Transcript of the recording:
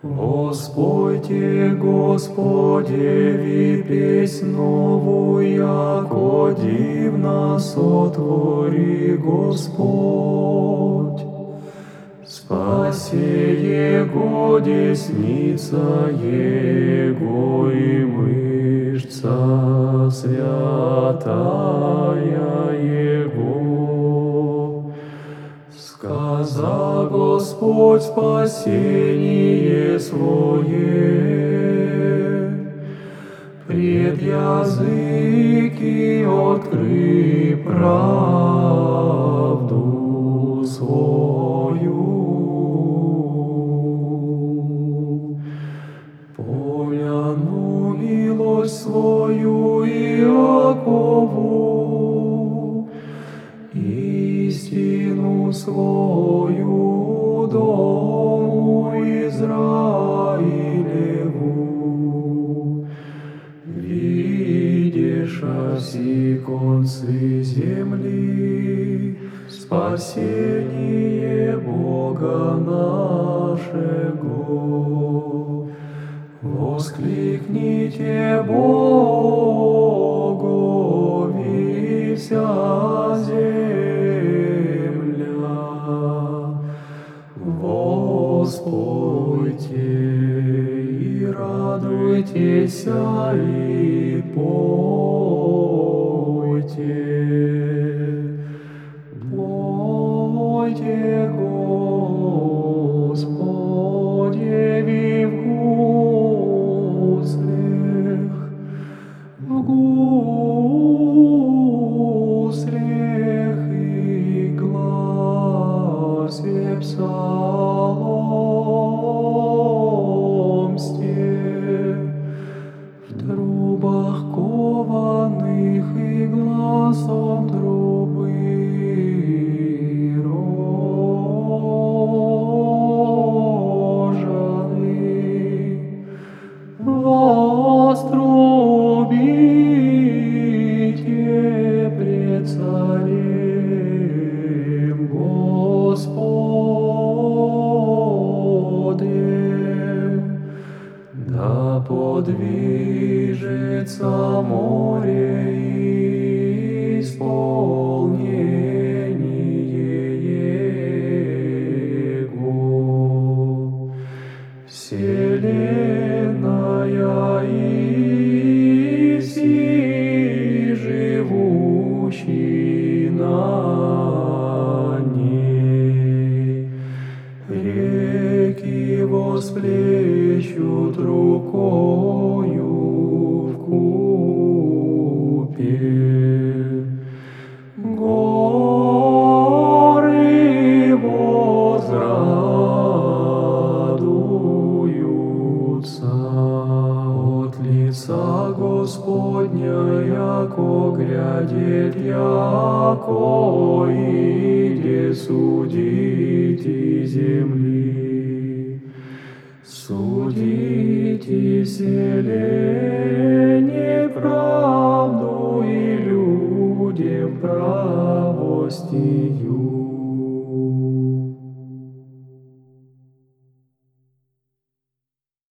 Воспойте Господеви песнь новую, яко дивно сотвори Господь. Спасе Его десница Его и мышца святая Его. Сказа Господь спасение свое, пред языки открый правду свою. Помяну милость свою Иакову, истину свою все концы земли, спасение Бога нашего. Воскликните Богу, и вся земля. Воспойте и радуйтесь, и пойте. Пойте, Глазом трубы рожаны. Вострубите пред царем Господем, да подвижется море Вселенная и все живущие на ней, реки восплещут рукою Краса Господня, яко грядет, яко иде судите земли. Судите селение правду и людям правостью.